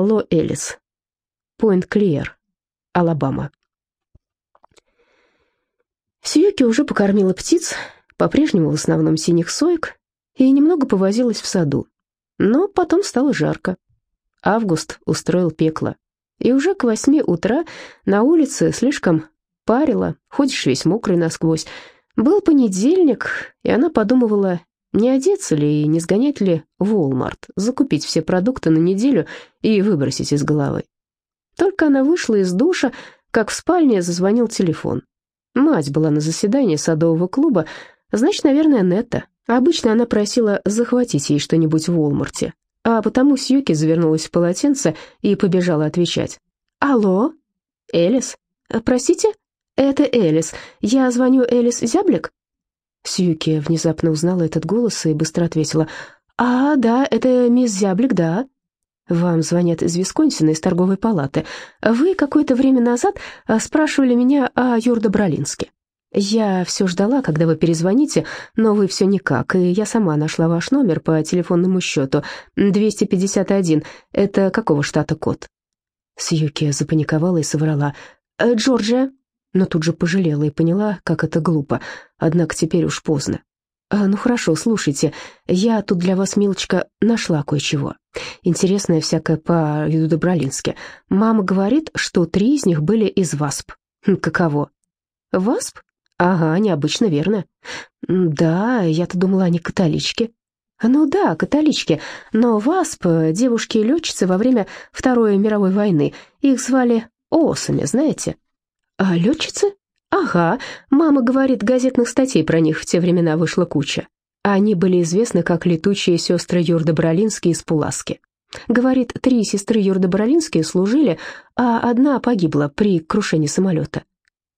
Алло, Элис. Пойнт Клиер, Алабама. Сьюки уже покормила птиц, по-прежнему в основном синих соек, и немного повозилась в саду. Но потом стало жарко. Август устроил пекло. И уже к восьми утра на улице слишком парило, ходишь весь мокрый насквозь. Был понедельник, и она подумывала, не одеться ли и не сгонять ли в Walmart, закупить все продукты на неделю и выбросить из головы. Только она вышла из душа, как в спальне зазвонил телефон. Мать была на заседании садового клуба, значит, наверное, Нетта. Обычно она просила захватить ей что-нибудь в Уолмарте, а потому Сьюки завернулась в полотенце и побежала отвечать. «Алло? Элис? Простите? Это Элис. Я звоню Элис Зяблик?» Сьюки внезапно узнала этот голос и быстро ответила. «А, да, это мисс Зяблик, да». «Вам звонят из Висконсина, из торговой палаты. Вы какое-то время назад а, спрашивали меня о Юрдо Бролинске. Я все ждала, когда вы перезвоните, но вы все никак, и я сама нашла ваш номер по телефонному счету. 251. Это какого штата код?» Сьюки запаниковала и соврала. «Э, «Джорджия» но тут же пожалела и поняла, как это глупо, однако теперь уж поздно. А, «Ну хорошо, слушайте, я тут для вас, милочка, нашла кое-чего. Интересное всякое по Юду Добролинске. Мама говорит, что три из них были из ВАСП. Хм, каково?» «ВАСП? Ага, необычно верно. Да, я-то думала, они католички». «Ну да, католички, но ВАСП — девушки-летчицы во время Второй мировой войны. Их звали ООСами, знаете?» «А летчицы?» «Ага, мама говорит, газетных статей про них в те времена вышла куча. Они были известны как летучие сестры Юрда Бролинские из Пуласки. Говорит, три сестры Юрда Бролинские служили, а одна погибла при крушении самолета.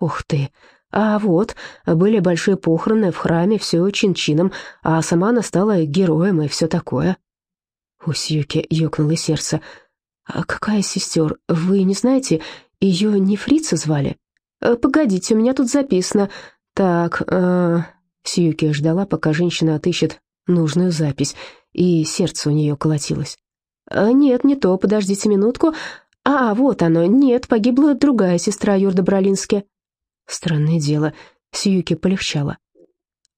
Ух ты! А вот, были большие похороны в храме, все чин-чином, а сама она стала героем и все такое. У Сьюки ёкнуло сердце. «А какая сестер? Вы не знаете, ее не фрица звали?» Э, «Погодите, у меня тут записано. Так, э, Сьюки ждала, пока женщина отыщет нужную запись, и сердце у нее колотилось. Э, «Нет, не то, подождите минутку. А, вот оно, нет, погибла другая сестра Юрда Бролински». Странное дело, Сьюки полегчало.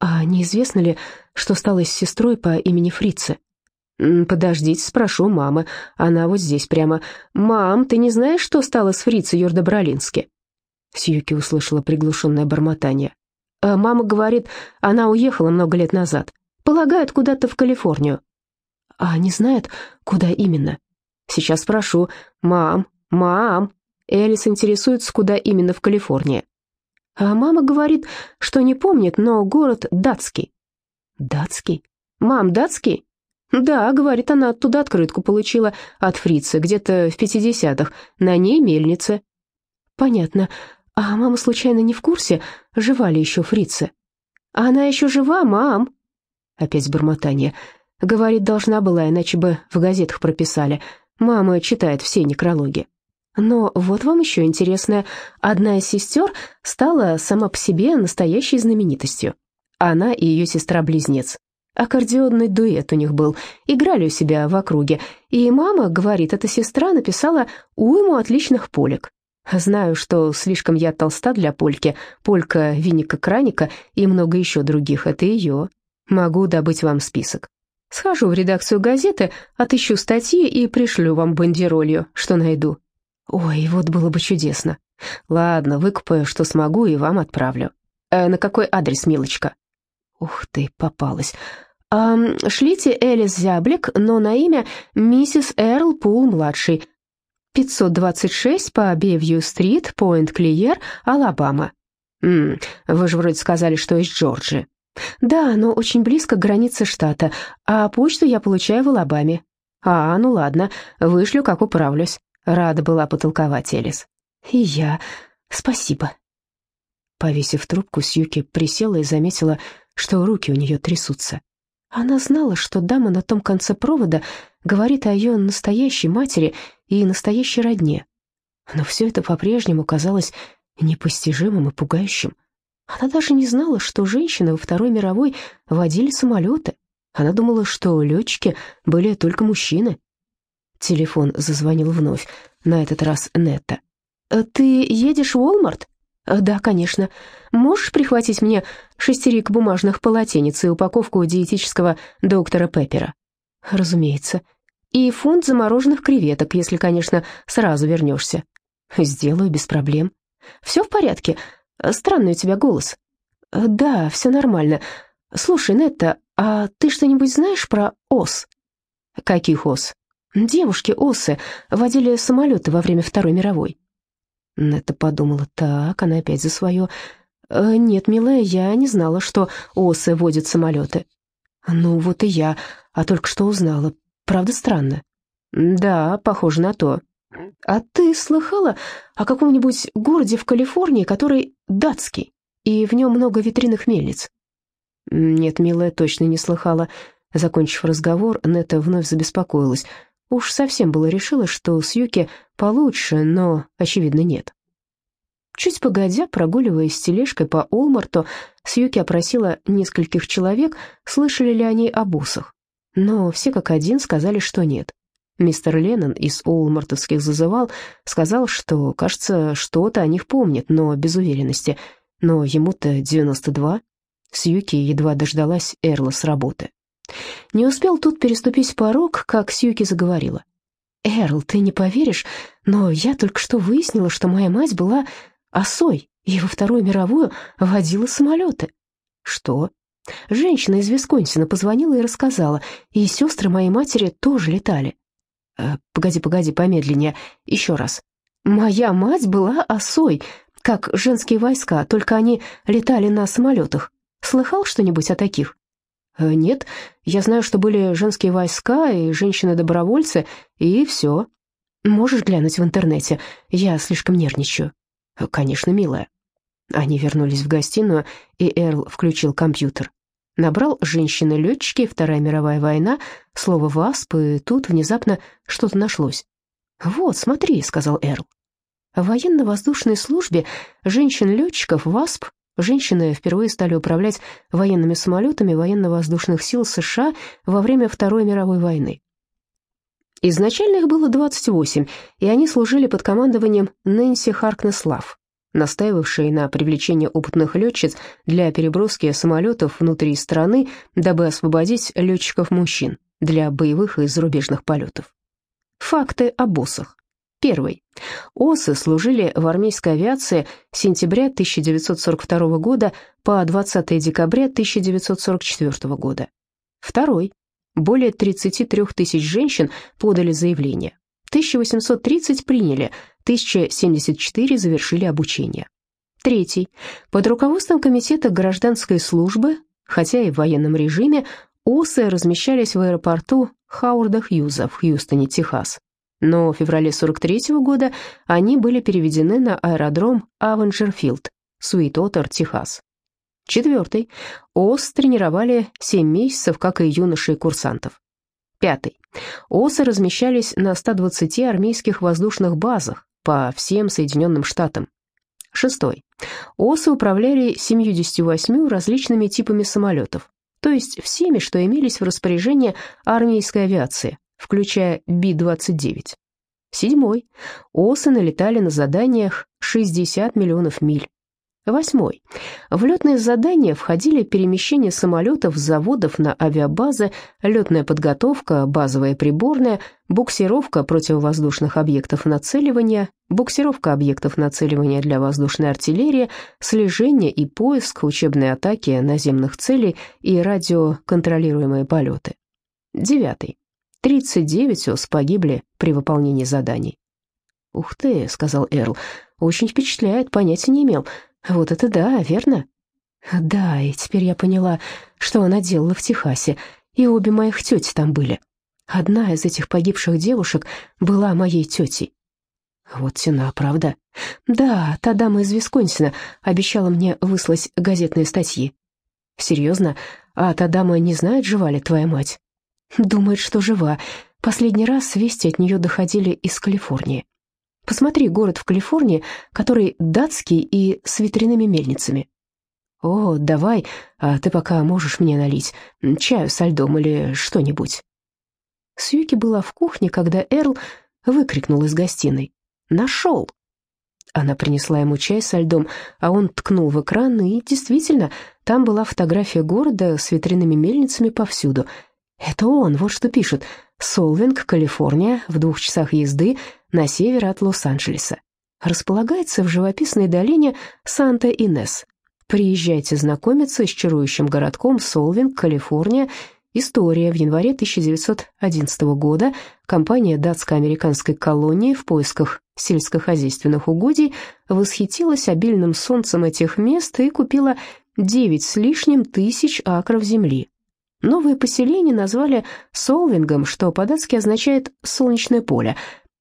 «А неизвестно ли, что стало с сестрой по имени Фрице?» «Подождите, спрошу мамы. Она вот здесь прямо. Мам, ты не знаешь, что стало с Фрицей Юрда Бролински?» Сьюки услышала приглушенное бормотание. «А «Мама говорит, она уехала много лет назад. Полагают, куда-то в Калифорнию». «А не знает, куда именно?» «Сейчас спрошу. Мам, мам!» Элис интересуется, куда именно в Калифорнии. А мама говорит, что не помнит, но город датский. Датский? Мам, датский? Да, говорит, она оттуда открытку получила от фрица, где-то в пятидесятых. На ней мельница. Понятно. «А мама случайно не в курсе, жива ли еще фрица?» «Она еще жива, мам!» Опять бормотание. Говорит, должна была, иначе бы в газетах прописали. Мама читает все некрологи. Но вот вам еще интересное. Одна из сестер стала сама по себе настоящей знаменитостью. Она и ее сестра-близнец. Аккордеонный дуэт у них был. Играли у себя в округе. И мама, говорит, эта сестра написала уйму отличных полек. Знаю, что слишком я толста для польки, полька Винника Краника и много еще других, это ее. Могу добыть вам список. Схожу в редакцию газеты, отыщу статьи и пришлю вам бандеролью, что найду. Ой, вот было бы чудесно. Ладно, выкупаю, что смогу, и вам отправлю. Э, на какой адрес, милочка? Ух ты, попалась. А, шлите Элис Зяблик, но на имя миссис Эрл Пул-младший, 526 по Бевью-стрит, Пойнт-Клиер, Алабама. М вы же вроде сказали, что из Джорджии. Да, но очень близко к границе штата, а почту я получаю в Алабаме. А, ну ладно, вышлю, как управлюсь. Рада была потолковать Элис. И я. Спасибо. Повесив трубку, Сьюки присела и заметила, что руки у нее трясутся. Она знала, что дама на том конце провода говорит о ее настоящей матери и настоящей родне. Но все это по-прежнему казалось непостижимым и пугающим. Она даже не знала, что женщины во Второй мировой водили самолеты. Она думала, что летчики были только мужчины. Телефон зазвонил вновь, на этот раз Нетта. «Э, «Ты едешь в Уолмарт?» «Э, «Да, конечно. Можешь прихватить мне шестерик бумажных полотенец и упаковку диетического доктора Пеппера?» «Разумеется. И фунт замороженных креветок, если, конечно, сразу вернешься». «Сделаю, без проблем». «Все в порядке? Странный у тебя голос». «Да, все нормально. Слушай, Нетта, а ты что-нибудь знаешь про ос?» «Каких ос?» «Девушки-осы водили самолеты во время Второй мировой». Нетта подумала, так, она опять за свое. «Э, «Нет, милая, я не знала, что осы водят самолеты». «Ну, вот и я, а только что узнала. Правда странно?» «Да, похоже на то. А ты слыхала о каком-нибудь городе в Калифорнии, который датский, и в нем много ветряных мельниц?» «Нет, милая, точно не слыхала». Закончив разговор, Нетта вновь забеспокоилась. Уж совсем было решила, что с Юки получше, но, очевидно, нет. Чуть погодя, прогуливаясь с тележкой по Олмарту, Сьюки опросила нескольких человек, слышали ли они об усах. Но все как один сказали, что нет. Мистер Леннон из Олмартовских зазывал, сказал, что, кажется, что-то о них помнит, но без уверенности. Но ему-то 92. Сьюки едва дождалась Эрла с работы. Не успел тут переступить порог, как Сьюки заговорила. «Эрл, ты не поверишь, но я только что выяснила, что моя мать была осой и во Вторую мировую водила самолеты». «Что?» Женщина из Висконсина позвонила и рассказала, и сестры моей матери тоже летали. «Э, «Погоди, погоди, помедленнее, еще раз». «Моя мать была осой, как женские войска, только они летали на самолетах. Слыхал что-нибудь о таких?» Э, «Нет, я знаю, что были женские войска и женщины-добровольцы, и все. Можешь глянуть в интернете? Я слишком нервничаю». Э, «Конечно, милая». Они вернулись в гостиную, и Эрл включил компьютер. Набрал «женщины-летчики», «Вторая мировая война», слово «ВАСП», и тут внезапно что-то нашлось. «Вот, смотри», — сказал Эрл. В военно-воздушной службе женщин-летчиков ВАСП Женщины впервые стали управлять военными самолетами военно-воздушных сил США во время Второй мировой войны. Изначально их было 28, и они служили под командованием Нэнси Харкнес Лав, настаивавшей на привлечении опытных летчиц для переброски самолетов внутри страны, дабы освободить летчиков-мужчин для боевых и зарубежных полетов. Факты о боссах. Первый. ОСы служили в армейской авиации с сентября 1942 года по 20 декабря 1944 года. Второй. Более 33 тысяч женщин подали заявление. 1830 приняли, 1074 завершили обучение. Третий. Под руководством Комитета гражданской службы, хотя и в военном режиме, ОСы размещались в аэропорту Хауарда Хьюза в Хьюстоне, Техас но в феврале 43 -го года они были переведены на аэродром Авенджерфилд, Суит-Отер, Техас. Четвертый. ОС тренировали 7 месяцев, как и юношей курсантов. Пятый. ОСы размещались на 120 армейских воздушных базах по всем Соединенным Штатам. Шестой. ОСы управляли 78 различными типами самолетов, то есть всеми, что имелись в распоряжении армейской авиации, включая Би-29. Седьмой. Осы налетали на заданиях 60 миллионов миль. Восьмой. В летные задания входили перемещение самолетов с заводов на авиабазы, летная подготовка, базовая приборная, буксировка противовоздушных объектов нацеливания, буксировка объектов нацеливания для воздушной артиллерии, слежение и поиск, учебные атаки наземных целей и радиоконтролируемые полеты. Девятый. 39 ос погибли при выполнении заданий. «Ух ты», — сказал Эрл, — «очень впечатляет, понятия не имел. Вот это да, верно?» «Да, и теперь я поняла, что она делала в Техасе, и обе моих тети там были. Одна из этих погибших девушек была моей тетей». «Вот тена, правда?» «Да, та дама из Висконсина обещала мне выслать газетные статьи». «Серьезно? А та дама не знает, жива ли твоя мать?» Думает, что жива. Последний раз вести от нее доходили из Калифорнии. Посмотри город в Калифорнии, который датский и с ветряными мельницами. О, давай, а ты пока можешь мне налить чаю со льдом или что-нибудь. Сьюки была в кухне, когда Эрл выкрикнул из гостиной «Нашел!». Она принесла ему чай со льдом, а он ткнул в экран, и действительно, там была фотография города с ветряными мельницами повсюду. Это он, вот что пишет. Солвинг, Калифорния, в двух часах езды на север от Лос-Анджелеса. Располагается в живописной долине Санта-Инес. Приезжайте знакомиться с чарующим городком Солвинг, Калифорния, История. В январе 1911 года компания датско-американской колонии в поисках сельскохозяйственных угодий восхитилась обильным солнцем этих мест и купила 9 с лишним тысяч акров земли. Новое поселение назвали Солвингом, что по-датски означает «солнечное поле».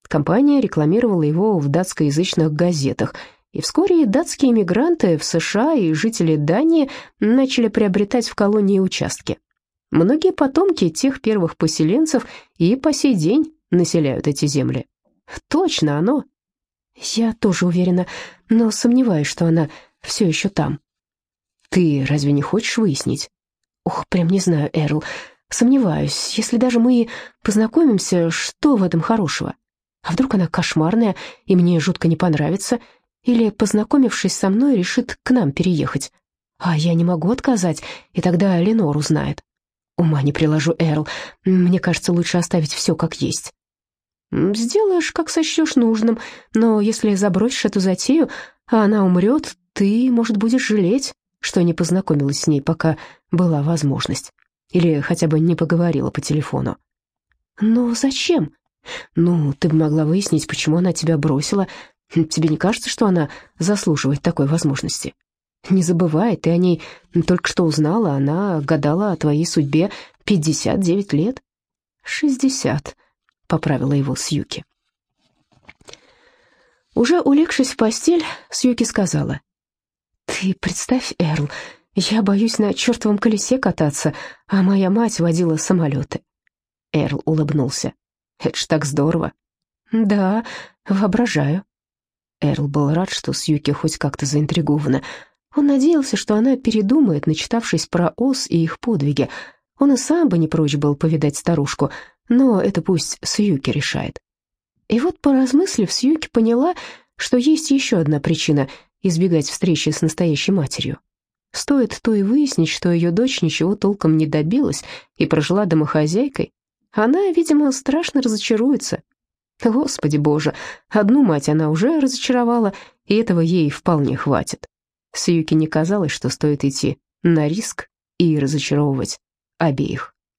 Компания рекламировала его в датскоязычных газетах, и вскоре датские иммигранты в США и жители Дании начали приобретать в колонии участки. Многие потомки тех первых поселенцев и по сей день населяют эти земли. Точно оно. Я тоже уверена, но сомневаюсь, что она все еще там. Ты разве не хочешь выяснить? Ох, прям не знаю, Эрл. Сомневаюсь, если даже мы познакомимся, что в этом хорошего? А вдруг она кошмарная и мне жутко не понравится? Или, познакомившись со мной, решит к нам переехать? А я не могу отказать, и тогда Ленор узнает. Ума не приложу, Эрл. Мне кажется, лучше оставить все как есть. Сделаешь, как сочтешь нужным, но если забросишь эту затею, а она умрет, ты, может, будешь жалеть, что не познакомилась с ней, пока была возможность. Или хотя бы не поговорила по телефону. Но зачем? Ну, ты бы могла выяснить, почему она тебя бросила. Тебе не кажется, что она заслуживает такой возможности? Не забывай, ты о ней только что узнала, она гадала о твоей судьбе 59 лет. «Шестьдесят», — поправила его Сьюки. Уже улегшись в постель, Сьюки сказала, «Ты представь, Эрл, я боюсь на чертовом колесе кататься, а моя мать водила самолеты». Эрл улыбнулся. «Это ж так здорово». «Да, воображаю». Эрл был рад, что Сьюки хоть как-то заинтригована. Он надеялся, что она передумает, начитавшись про ос и их подвиги. Он и сам бы не прочь был повидать старушку, но это пусть Сьюки решает. И вот, поразмыслив, Сьюки поняла, что есть еще одна причина избегать встречи с настоящей матерью. Стоит то и выяснить, что ее дочь ничего толком не добилась и прожила домохозяйкой, она, видимо, страшно разочаруется. Господи боже, одну мать она уже разочаровала, и этого ей вполне хватит. Сьюки не казалось, что стоит идти на риск и разочаровывать обеих.